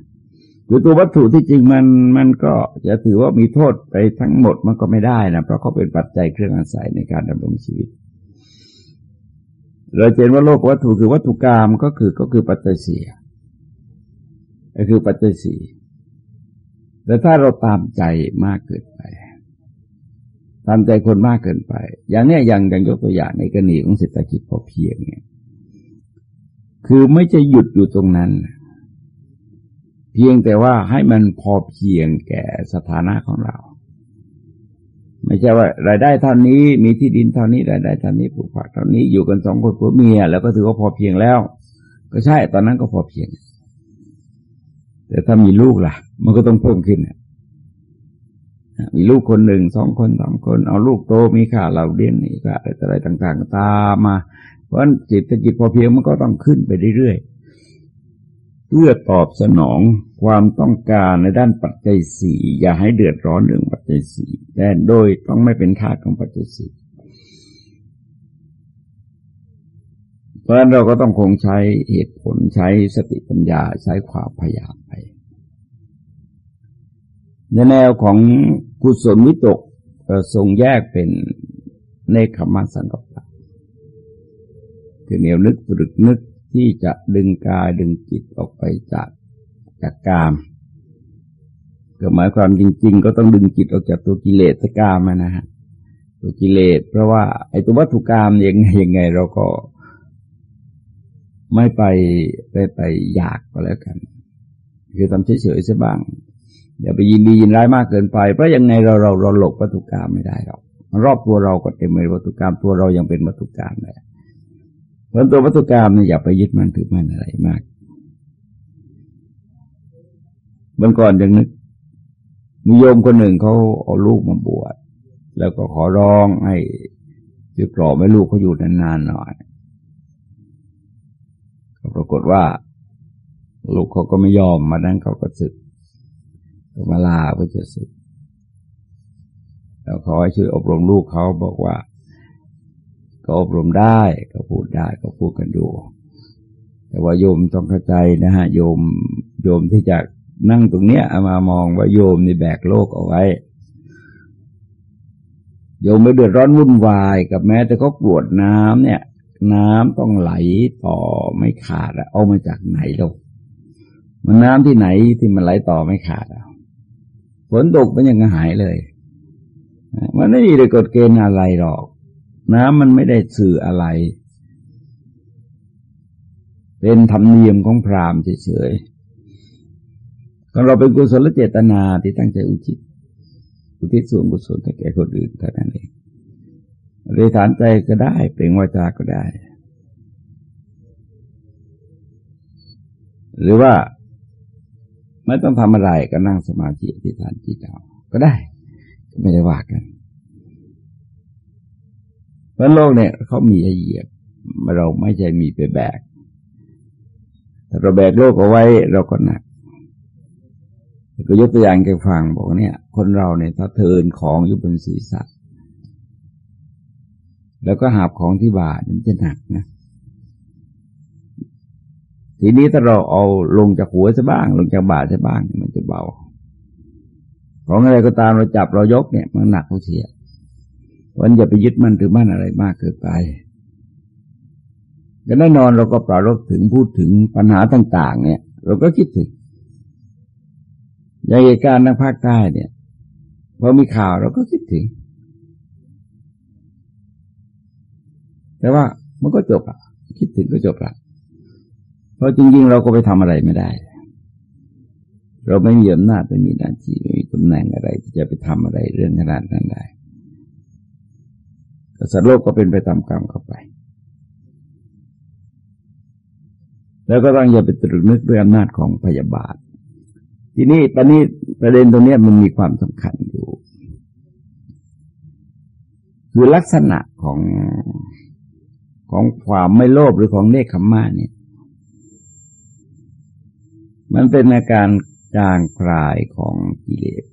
คือตัววัตถุที่จริงมันมันก็จะถือว่ามีโทษไปทั้งหมดมันก็ไม่ได้นะเพราะเขาเป็นปัจจัยเครื่องอาศัยในการดำรงชีวิต เราเห็นว่าโลกวัตถุคือวัตถุกรรมก็คือก็คือปัจจัยสี่ก็คือปัจจัยสี่แต่ถ้าเราตามใจมากเกินไป ตามใจคนมากเกินไป อย่างนี้อย่างอย่างยกตัวอย่างในกรณีของเศรษฐกิจพอเพียงเนี่ย คือไม่จะหยุดอยู่ตรงนั้น เพียงแต่ว่าให้มันพอเพียงแก่สถานะของเรา ไม่ใช่ว่า รายได้เท่านี้มีที่ดินเท่านี้รายได้เท่านี้ปลูกผักเท่านี้อยู่กันสองคนผัวเมีย แล้วก็ถือว่าพอเพียงแล้ว ก็ใช่ตอนนั้นก็พอเพียงแต่ถ้ามีลูกล่ะ มันก็ต้องเพิ่มขึ้น มีลูกคนหนึ่งสองคนสองคน เอาลูกโตมีค่าเราเรียนนี่ก็อะไรต่าง ๆ ตามมา เพราะจิตจิตพอเพียงมันก็ต้องขึ้นไปเรื่อยๆเพื่อตอบสนองความต้องการในด้านปัจจัยสี่อย่าให้เดือดร้อนเรื่องปัจจัยสี่แต่โดยต้องไม่เป็นทาสของปัจจัยสี่เพราะฉะนั้นเราก็ต้องคงใช้เหตุผลใช้สติปัญญาใช้ความพยายามไป ในแนวของกุศลวิตกทรงแยกเป็นในคำมัสังกัปคือเหนียวนึกตรึกนึกที่จะดึงกายดึงจิตออกไปจากจากกามก็หมายความจริง ๆ ก็ต้องดึงจิตออกจากตัวกิเลสกามนะฮะตัวกิเลส เพราะว่าไอ้ตัววัตถุกรรมยังไงยังไง เราก็ไม่ไปไปไปอยากก็แล้วกัน คือทำเฉยๆซะบ้าง อย่าไปยินดียินร้ายมากเกินไป เพราะยังไงเราเราเราหลบวัตถุกรรมไม่ได้หรอกรอบตัวเราก็เต็มไปด้วยวัตถุกรรมตัวเรายังเป็นวัตถุกรรมเลยเพราะตัววัตถุกรรมเนี่ยอย่าไปยึดมันถือมันอะไรมากเมื่อก่อนยังนึกมีโยมคนหนึ่งเขาเอาลูกมาบวชแล้วก็ขอร้องให้จะกรอบให้ลูกเขาอยู่นานๆหน่อยก็ปรากฏว่า ลูกเขาก็ไม่ยอมมานั้นเขาก็สึก มาลาเพื่อจะสึกแล้วขอให้ช่วยอบรมลูกเขาบอกว่า ก็อบรมได้ก็พูดได้ก็พูดกันอยู่ แต่ว่าโยมต้องเข้าใจนะฮะโยมโยมที่จะนั่งตรงเนี้ยมามองว่าโยมนี่แบกโลกเอาไว้ โยมไม่เดือดร้อนวุ่นวายกับแม้ แต่ก็กรวดน้ำเนี่ย น้ำต้องไหลต่อไม่ขาดเอามาจากไหนลงมันน้ำที่ไหนที่มันไหลต่อไม่ขาดอะ ฝนตกมันยังหายเลย มันไม่มีกฎเกณฑ์อะไรหรอก น้ำมันไม่ได้สื่ออะไร เป็นธรรมเนียมของพราหมณ์เฉยๆก็เราเป็นกุศลเจตนาที่ตั้งใจอุทิศอุทิศส่วนกุศลให้แก่คนอื่นเท่านั้นเองเรฐานใจก็ได้ เปล่งวาจาก็ได้ หรือว่า ไม่ต้องทำอะไรก็นั่งสมาธิที่ฐานจิตเอาก็ได้ ไม่ได้ว่ากันเพราะโลกเนี่ยเขามีให้เหยียบ เราไม่ใช่มีไปแบกถ้าเราแบกโลกเอาไว้เราก็หนักก็ยกตัวอย่างแกฟังบอกเนี่ย คนเราเนี่ยถ้าเทินของอยู่บนศีรษะ แล้วก็หาบของที่บ่ามันจะหนักนะ ทีนี้ถ้าเราเอาลงจากหัวซะบ้าง ลงจากบ่าซะบ้าง มันจะเบา ของอะไรก็ตามเราจับเรายกเนี่ย มันหนักเขาเสียวันอย่าไปยึดมั่นถือมั่นอะไรมากเกินไปก็แน่นอนเราก็ปรารบถึงพูดถึงปัญหาต่าง ๆ เนี่ย เราก็คิดถึงอย่างเหตุการณ์ทางภาคใต้เนี่ยพอมีข่าวเราก็คิดถึง แต่ว่ามันก็จบอะคคิดถึงก็จบละ เพราะจริง ๆ เราก็ไปทำอะไรไม่ได้ เราไม่มีอำนาจไม่มีหน้าที่ไม่มีตำแหน่งอะไร ที่จะไปทำอะไรเรื่องขนาดนั้นได้สัตว์โลกก็เป็นไปตามกรรมเข้าไป แล้วก็ต้องอย่าไปตรึกนึกด้วยอำนาจของพยาบาท ทีนี้ประนี้ประเด็นตรงนี้มันมีความสำคัญอยู่ คือลักษณะของของความไม่โลภหรือของเนคขมาเนี่ย มันเป็นอาการจางคลายของกิเลส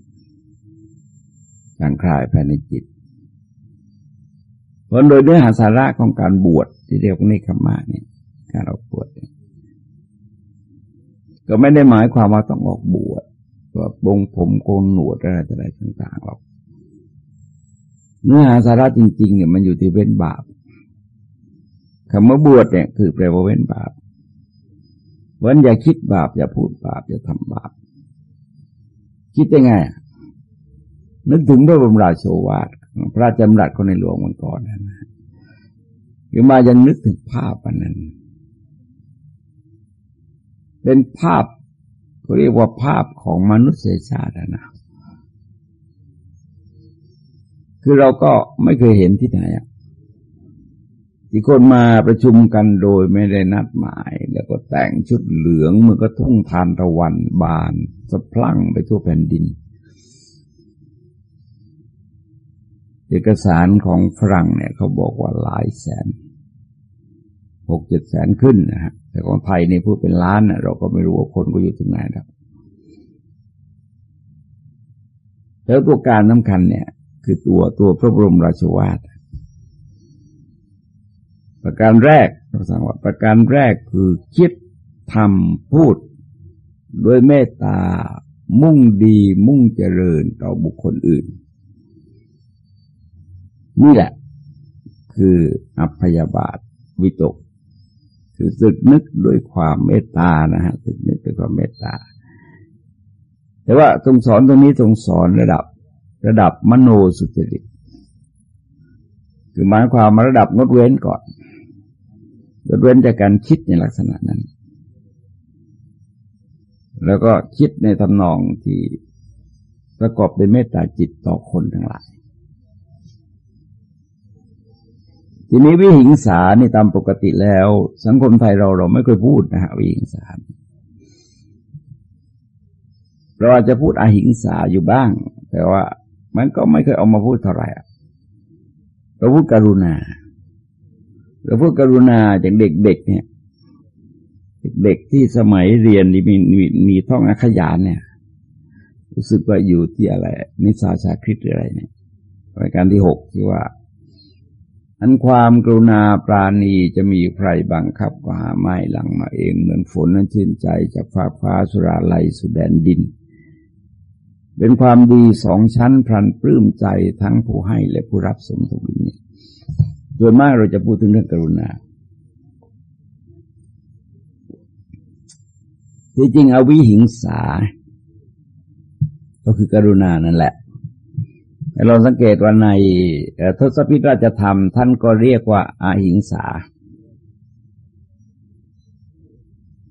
จางคลายภายในจิตเพราะโดยเนื้อหาสาระของการบวชที่เรียกว่าเนคขมาเนี่ยการออกบวชก็ไม่ได้หมายความว่าต้องออกบวชว่าบงผมโกนหนวดอะไรอะไรต่างๆหรอกเนื้อหาสาระจริง ๆ เนี่ยมันอยู่ที่เว้นบาปคำว่าบวชเนี่ยคือแปลว่าเว้นบาป วันอย่าคิดบาป อย่าพูดบาป อย่าทำบาป คิดยังไงนึกถึงพระบรมราโชวาทพระจำรัดคนในหลวงมันก่อนนะหรือมายังนึกถึงภาพอันนั้น เป็นภาพเขาเรียกว่าภาพของมนุษยชาตินะคือเราก็ไม่เคยเห็นที่ไหนอะ ที่คนมาประชุมกันโดยไม่ได้นัดหมาย แล้วก็แต่งชุดเหลืองมือก็ทุ่งทานตะวันบานสะพลั่งไปทั่วแผ่นดิน เอกสารของฝรั่งเนี่ยเขาบอกว่าหลายแสนหกเจ็ดแสนขึ้นนะฮะแต่ของไทยเนี่ยพูดเป็นล้านนะเราก็ไม่รู้ว่าคนก็อยู่ตรงไหนครับแล้วตัวการสำคัญเนี่ย คือตัวตัวพระบรมราชวาท ประการแรกเราสั่งว่าประการแรกคือคิดทำพูดโดยเมตตามุ่งดีมุ่งเจริญต่อบุคคลอื่น นี่แหละ คืออัพยาบาทวิตก คือสึกนึกด้วยความเมตตานะฮะสึกนึกด้วยความเมตตา แต่ว่าตรงสอนตรงนี้ตรงสอนระดับ ระดับมโนสุจริตคือหมายความมาระดับงดเว้นก่อน ดเว้นจากการคิดในลักษณะนั้น แล้วก็คิดในทำนองที่ประกอบด้วยเมตตาจิตต่อคนทั้งหลาย ทีนี้วิหิงสาในตามปกติแล้ว สังคมไทยเราเราไม่เคยพูดนะฮะวิหิงสาเราอาจจะพูดอหิงสาอยู่บ้าง แต่ว่ามันก็ไม่เคยเอามาพูดเท่าไหร่เราพูดกรุณา เราพูดกรุณาอย่างเด็กๆเนี่ย เด็กๆที่สมัยเรียนมีมีมีท่องอักขยานเนี่ย รู้สึกว่าอยู่ที่อะไร นิสาชาคริตอะไรเนี่ยรายการที่หกที่ว่า อันความกรุณาปราณีจะมีใครบังคับก็หาไม่หลังมาเอง เหมือนฝนนั้นชื่นใจจากฟ้าฟ้าสุราไลสุดแดนดิน เป็นความดีสองชั้นพลันปลื้มใจทั้งผู้ให้และผู้รับสมทวินี้ โดยมากเราจะพูดถึงเรื่องกรุณาที่จริงอวิหิงสา ก็คือกรุณานั่นแหละเราสังเกตว่าในทศพิธราชธรรม ท่านก็เรียกว่าอาหิงสา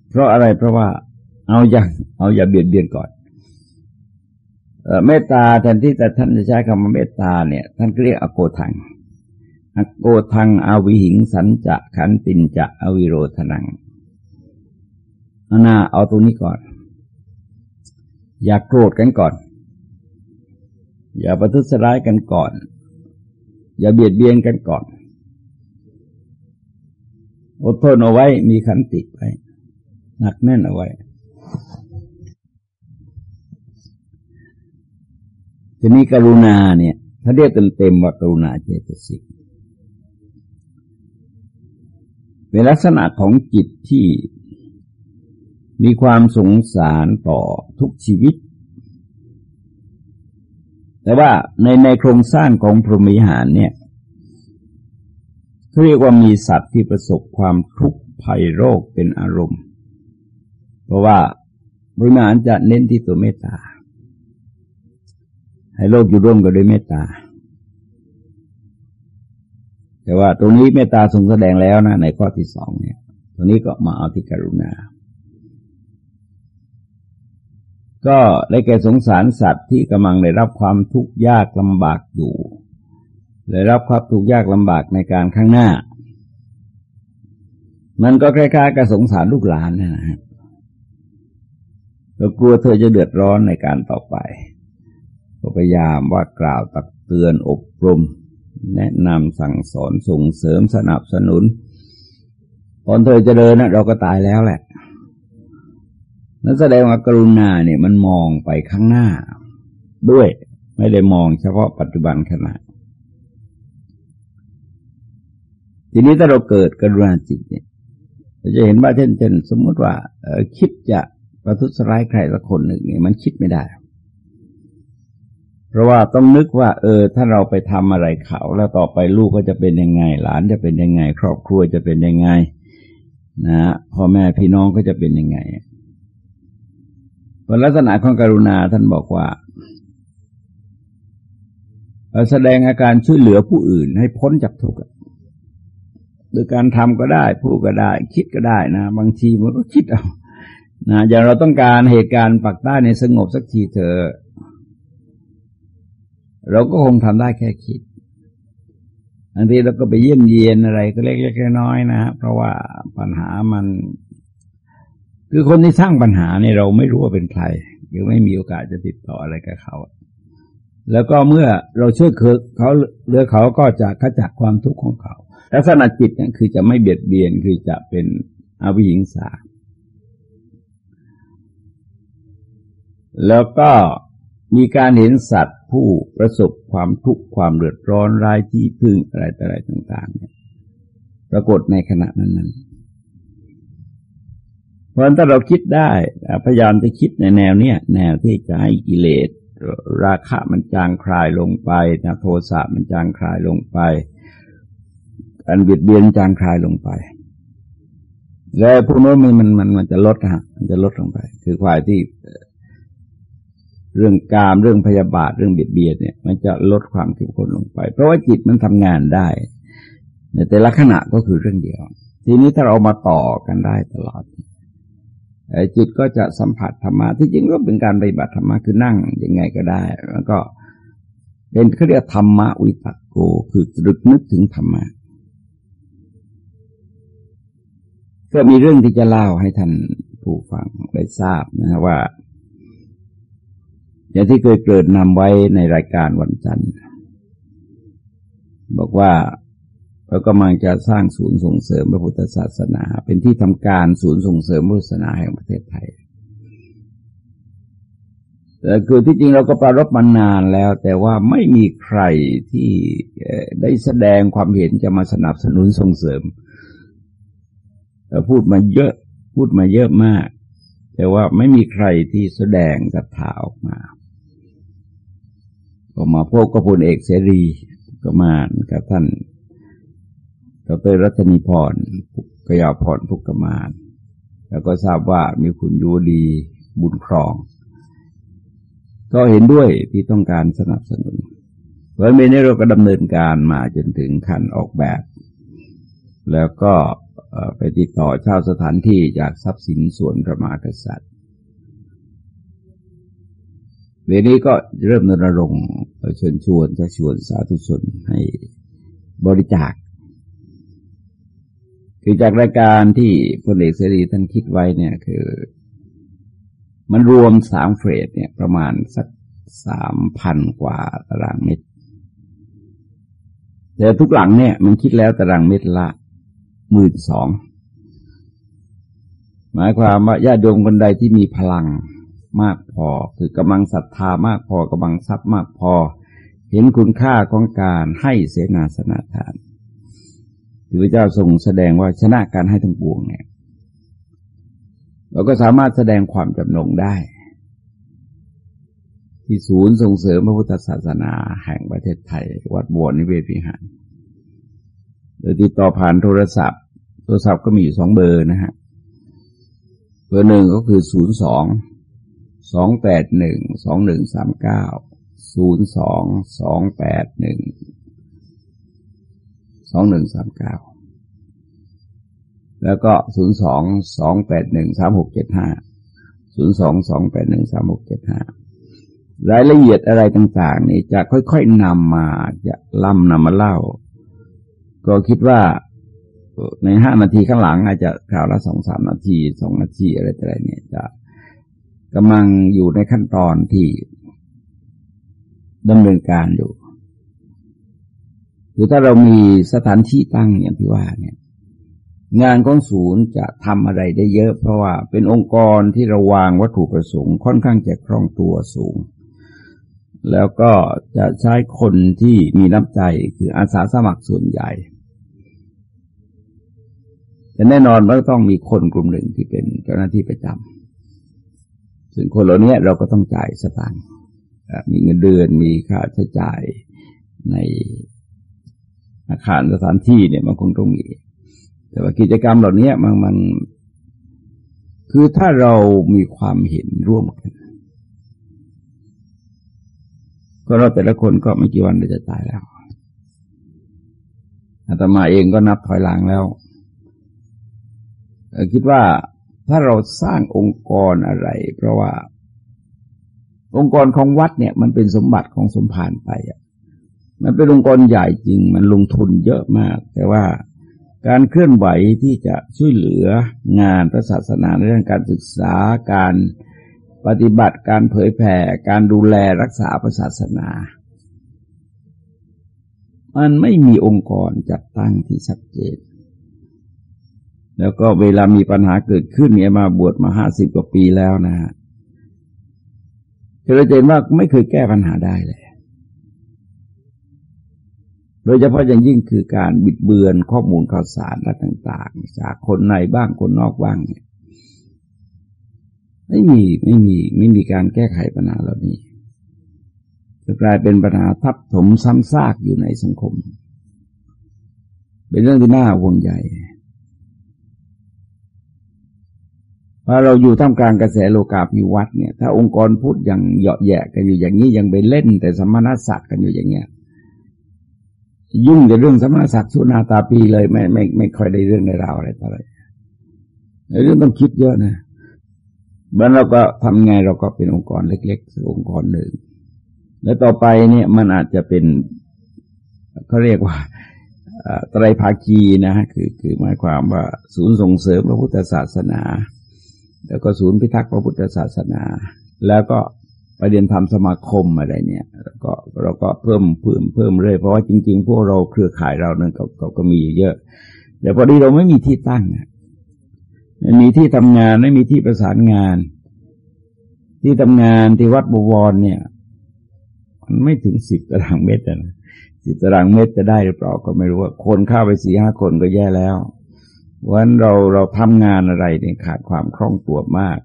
เพราะอะไรเพราะว่าเอาอย่างเอาอย่าเบียดเบียนก่อนเมตตาแทนที่แต่ท่านจะใช้คำว่าเมตตาเนี่ย ท่านเรียกอโกทัง อโกทังอวิหิงสันจะขันตินจะอวิโรธนังนาเอาตรงนี้ก่อน อย่ากโกรธกันก่อน อย่าประทุษร้ายกันก่อน อย่าเบียดเบียนกันก่อน อดทนเอาไว้มีขันติไว้หนักแน่นเอาไว้ทีนี้กรุณาเนี่ย ถ้าเรียกเต็มๆว่ากรุณาเจตสิก เป็นลักษณะของจิตที่มีความสงสารต่อทุกชีวิต แต่ว่าในในโครงสร้างของพรหมิหารเนี่ยเขาเรียกว่ามีสัตว์ที่ประสบความทุกข์ภัยโรคเป็นอารมณ์ เพราะว่าพรหมิหารจะเน้นที่ตัวเมตตา ให้โลกอยู่ร่วมกันด้วยเมตตา แต่ว่าตรงนี้เมตตาทรงแสดงแล้วนะ ในข้อที่สองเนี่ย ตรงนี้ก็มาเอาที่กรุณา ก็ได้แก่สงสารสัตว์ที่กำลังได้รับความทุกข์ยากลำบากอยู่ได้รับความทุกข์ยากลำบากในการข้างหน้า มันก็คล้ายๆกับสงสารลูกหลานนะฮะเรากลัวเธอจะเดือดร้อนในการต่อไปก็พยายามว่ากล่าวตักเตือนอบรม แนะนำสั่งสอนส่งเสริมสนับสนุนตอนเธอจะเดินนะเราก็ตายแล้วแหละนั่นแสดงว่ากรุณาเนี่ยมันมองไปข้างหน้า ด้วยไม่ได้มองเฉพาะปัจจุบันขณะ ทีนี้ถ้าเราเกิดกรุณาจิตเนี่ยเราจะเห็นว่าเช่นเช่นสมมติว่าคิดจะประทุษร้ายใครสักคนหนึ่งเนี่ยมันคิดไม่ได้ ราะว่าต้องนึกว่า เออ ถ้าเราไปทำอะไรเขา แล้วต่อไปลูกก็จะเป็นยังไง หลานจะเป็นยังไง ครอบครัวจะเป็นยังไง นะพ่อแม่พี่น้องก็จะเป็นยังไงลักษณะของกรุณาท่านบอกว่าแสดงอาการช่วยเหลือผู้อื่น ให้พ้นจากทุกข์โดยการทำก็ได้ พูดก็ได้ คิดก็ได้นะ บางทีมันก็คิดเอานะอย่างเราต้องการเหตุการณ์ปักใต้ในสงบสักทีเถอะ เราก็คงทำได้แค่คิดบางทีเราก็ไปเยี่ยมเยียนอะไร ก็เล็กๆน้อยๆนะฮะเพราะว่าปัญหามัน คือคนที่สร้างปัญหาเนี่ยเราไม่รู้ว่าเป็นใครหรือไม่มีโอกาสจะติดต่ออะไรกับเขา แล้วก็เมื่อเราช่วยเขาเลือเขาก็จะขจัดความทุกข์ของเขาลักษณะจิตเนี่ยคือจะไม่เบียดเบียนคือจะเป็นอวิหิงสาแล้วก็มีการเห็นสัตว ผู้ประสบความทุกข์ความเดือดร้อนรายที่พึ่งอะไรต่ออะไรต่างๆเนี่ยปรากฏในขณะนั้นนั้นเพราะฉะนั้นถ้าเราคิดได้พยายามจะคิดในแนวเนี้ยแนวที่จะให้กิเลสราคะมันจางคลายลงไปนะโทสะมันจางคลายลงไปอันเบียดเบียนจางคลายลงไป แล้วพวกนั้นมันมันมันมันจะลดฮะมันจะลดลงไป คือควายที่ เรื่องกามเรื่องพยาบาทเรื่องเบียดเบียนเนี่ย มันจะลดความเข้มข้นลงไป เพราะว่าจิตมันทำงานได้ในแต่ละขณะก็คือเรื่องเดียว ทีนี้ถ้าเรามาต่อกันได้ตลอดจิตก็จะสัมผัสธรรมะที่จริงก็เป็นการปฏิบัติธรรมะคือนั่งยังไงก็ได้แล้วก็เป็นเขาเรียกธรรมะวิตกโกคือตรึกนึกถึงธรรมะก็มีเรื่องที่จะเล่าให้ท่านผู้ฟังได้ทราบนะว่า อย่างที่เคยเกิดนำไว้ในรายการวันจันทร์บอกว่าเรากำลังจะสร้างศูนย์ส่งเสริมพระพุทธศาสนา เป็นที่ทำการศูนย์ส่งเสริมพุทธศาสนาแห่งประเทศไทยแต่คือที่จริงเราก็ปรารบมานานแล้ว แต่ว่าไม่มีใครที่ได้แสดงความเห็นจะมาสนับสนุนส่งเสริมพูดมาเยอะพูดมาเยอะมาก แต่ว่าไม่มีใครที่แสดงศรัทธาออกมา ก็มาพบกับพลเอกเสรีก็มากับท่านดรรัตนีพรกยาพรพุกมานแล้วก็ทราบว่ามีคุณยูดีบุญครอง ก็เห็นด้วยที่ต้องการสนับสนุนเพราะเมื่อนี้เราก็ดำเนินการมาจนถึงขั้นออกแบบ แล้วก็ไปติดต่อเช่าสถานที่จากทรัพย์สินส่วนพระมหากษัตริย์ เวลนี้ก็เริ่มนรงค์เชิญชวนจะชวนสาธุชนให้บริจาคคือจากรายการที่พลเอกเสรีท่านคิดไว้เนี่ยคือ มันรวมสามเฟสเนี่ยประมาณสักสามพันกว่าตารางเมตร แต่ทุกหลังเนี่ยมันคิดแล้วตารางเมตรละหมื่นสองหมายความว่าญาติโยมคนใดที่มีพลัง มากพอ คือกำลังศรัทธามากพอกำลังทรัพย์มากพอ เห็นคุณค่าของการให้เสนาสนะทานที่พระเจ้าทรงแสดงว่าชนะการให้ทั้งปวงเนี่ยเราก็สามารถแสดงความจำนงได้ ที่ศูนย์ส่งเสริมพระพุทธศาสนาแห่งประเทศไทย วัดบวรนิเวศวิหารโดยติดต่อผ่านโทรศัพท์ โทรศัพท์ก็มีอยู่สองเบอร์นะฮะ เบอร์หนึ่งก็คือศูนย์สอง สองแปดหนึ่งสองหนึ่งสามเก้าศูนย์สองสองแปดหนึ่งสองหนึ่งสามเก้าแล้วก็ศูนย์สองสองแปดหนึ่งสามหกเจ็ดห้าศูนย์สองสองแปดหนึ่งสามหกเจ็ดห้ารายละเอียดอะไรต่างๆ นี่จะค่อยๆนำมาจะล่ำนำมาเล่า ก็คิดว่าในห้านาทีข้างหลังอาจจะข่าวละสองสามนาทีสองนาทีอะไรอะไรเนี่ยจะ กำลังอยู่ในขั้นตอนที่ดำเนินการอยู่คือถ้าเรามีสถานที่ตั้งอย่างที่ว่าเนี่ย งานของศูนย์จะทำอะไรได้เยอะ เพราะว่าเป็นองค์กรที่ระวางวัตถุประสงค์ค่อนข้างจะคล่องตัวสูง แล้วก็จะใช้คนที่มีน้ำใจคืออาสาสมัครส่วนใหญ่แต่แน่นอนว่าต้องมีคนกลุ่มหนึ่งที่เป็นเจ้าหน้าที่ประจำ ซึ่งคนเหล่านี้เราก็ต้องจ่ายสตางค์มีเงินเดือนมีค่าใช้จ่ายในอาคารสถานที่เนี่ยมันคงต้องมี แต่ว่ากิจกรรมเหล่านี้มันมัน คือถ้าเรามีความเห็นร่วมกัน ก็เราแต่ละคนก็ไม่กี่วันเราจะตายแล้วอาตมาเองก็นับถอยหลังแล้วคิดว่า ถ้าเราสร้างองค์กรอะไร เพราะว่า องค์กรของวัดเนี่ย มันเป็นสมบัติของสมภารไปอะมันเป็นองค์กรใหญ่จริง มันลงทุนเยอะมาก แต่ว่าการเคลื่อนไหวที่จะช่วยเหลืองานพระศาสนาในเรื่องการศึกษาการปฏิบัติการเผยแผ่การดูแลรักษาพระศาสนา มันไม่มีองค์กรจัดตั้งที่ชัดเจน แล้วก็เวลามีปัญหาเกิดขึ้นเนี่ยมาบวชมาห้าสิบกว่าปีแล้วนะฮะเราเห็นว่าไม่เคยแก้ปัญหาได้เลยโดยเฉพาะอย่างยิ่งคือการบิดเบือนข้อมูลข่าวสารและต่าง ๆ จากคนในบ้างคนนอกบ้างเนี่ยไม่มีไม่มีไม่มีการแก้ไขปัญหาเหล่านี้จะกลายเป็นปัญหาทับถมซ้ำซากอยู่ในสังคม เป็นเรื่องที่น่าห่วงใหญ่ ว่าเราอยู่ท่ามกลางกระแสโลกาภิวัตน์เนี่ย ถ้าองค์กรพูดอย่างเหยาะแยะกันอยู่อย่างนี้ยังไปเล่น แต่สมณศักดิ์กันอยู่อย่างเงี้ยยุ่งกับเรื่องสมณศักดิ์สุนาตาปีเลยไม่ไม่ไม่ค่อยได้เรื่องในราวอะไรต่ออะไรเรื่องต้องคิดเยอะนะเมื่อเราก็ทำไงเราก็เป็นองค์กรเล็กๆองค์กรหนึ่ง แล้วต่อไปเนี่ยมันอาจจะเป็นเขาเรียกว่าไตรภาคีนะ คือคือหมายความว่าศูนย์ส่งเสริมพระพุทธศาสนา แล้วก็ศูนย์พิทักษ์พระพุทธศาสนา แล้วก็ประเด็นทำสมาคมอะไรเนี่ยก็เราก็เพิ่มเพิ่มเพิ่มเรื่อยเพราะว่าจริง ๆ พวกเราเครือข่ายเราเนี่ยก็ก็มีเยอะ แต่พอดีเราไม่มีที่ตั้งไม่มีที่ทำงานไม่มีที่ประสานงาน ที่ทำงานที่วัดบวรเนี่ย มันไม่ถึงสิบตารางเมตรนะสิบตารางเมตรจะได้หรือเปล่าก็ไม่รู้ว่าคนเข้าไปสี่ห้าคนก็แย่แล้ว วันเราเราทำงานอะไรเนี่ยขาดความคล่องตัวมาก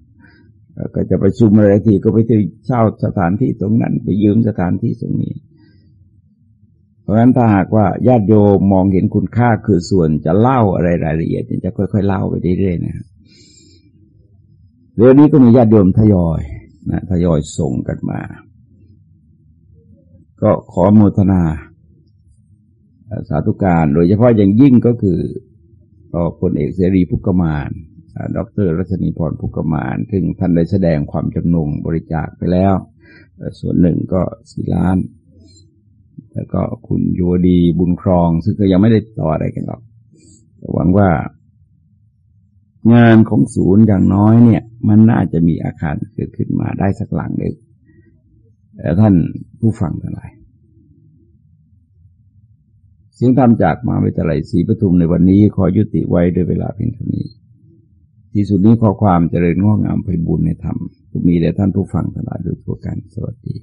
ก็จะไปชุมอะไรทีก็ไปเช่าสถานที่ตรงนั้น ไปยืมสถานที่ตรงนี้ เพราะฉะนั้นถ้าหากว่าญาติโยมมองเห็นคุณค่าคือส่วนจะเล่าอะไรรายละเอียดจะค่อยๆเล่าไปเรื่อยๆนะเรื่องนี้ก็มีญาติโยมทยอยนะทยอยส่งกันมา ก็ขอโมทนา สาธุการ โดยเฉพาะอย่างยิ่งก็คือ พลเอกเสรีพุกมานดรรัชนีพรภูกมาน ซึ่งท่านได้แสดงความจำนงบริจาคไปแล้ว ส่วนหนึ่งก็สี่ล้าน แล้วก็คุณยูดีบุญครอง ซึ่งก็ยังไม่ได้ต่ออะไรกันหรอกหวังว่า งานของศูนย์อย่างน้อยเนี่ย มันน่าจะมีอาคารเกิดขึ้นมาได้สักหลังหนึ่งท่านผู้ฟังทั้งหลาย สิ่งทำจากมาวิทยาลัยศรีปทุมในวันนี้ขอยุติไว้ด้วยเวลาเพียงเท่านี้ ที่สุดนี้ขอความเจริญงอกงามไปบุญในธรรมทุกมีแด่ท่านผู้ฟังทั้งหลายโดยทั่วกันสวัสดี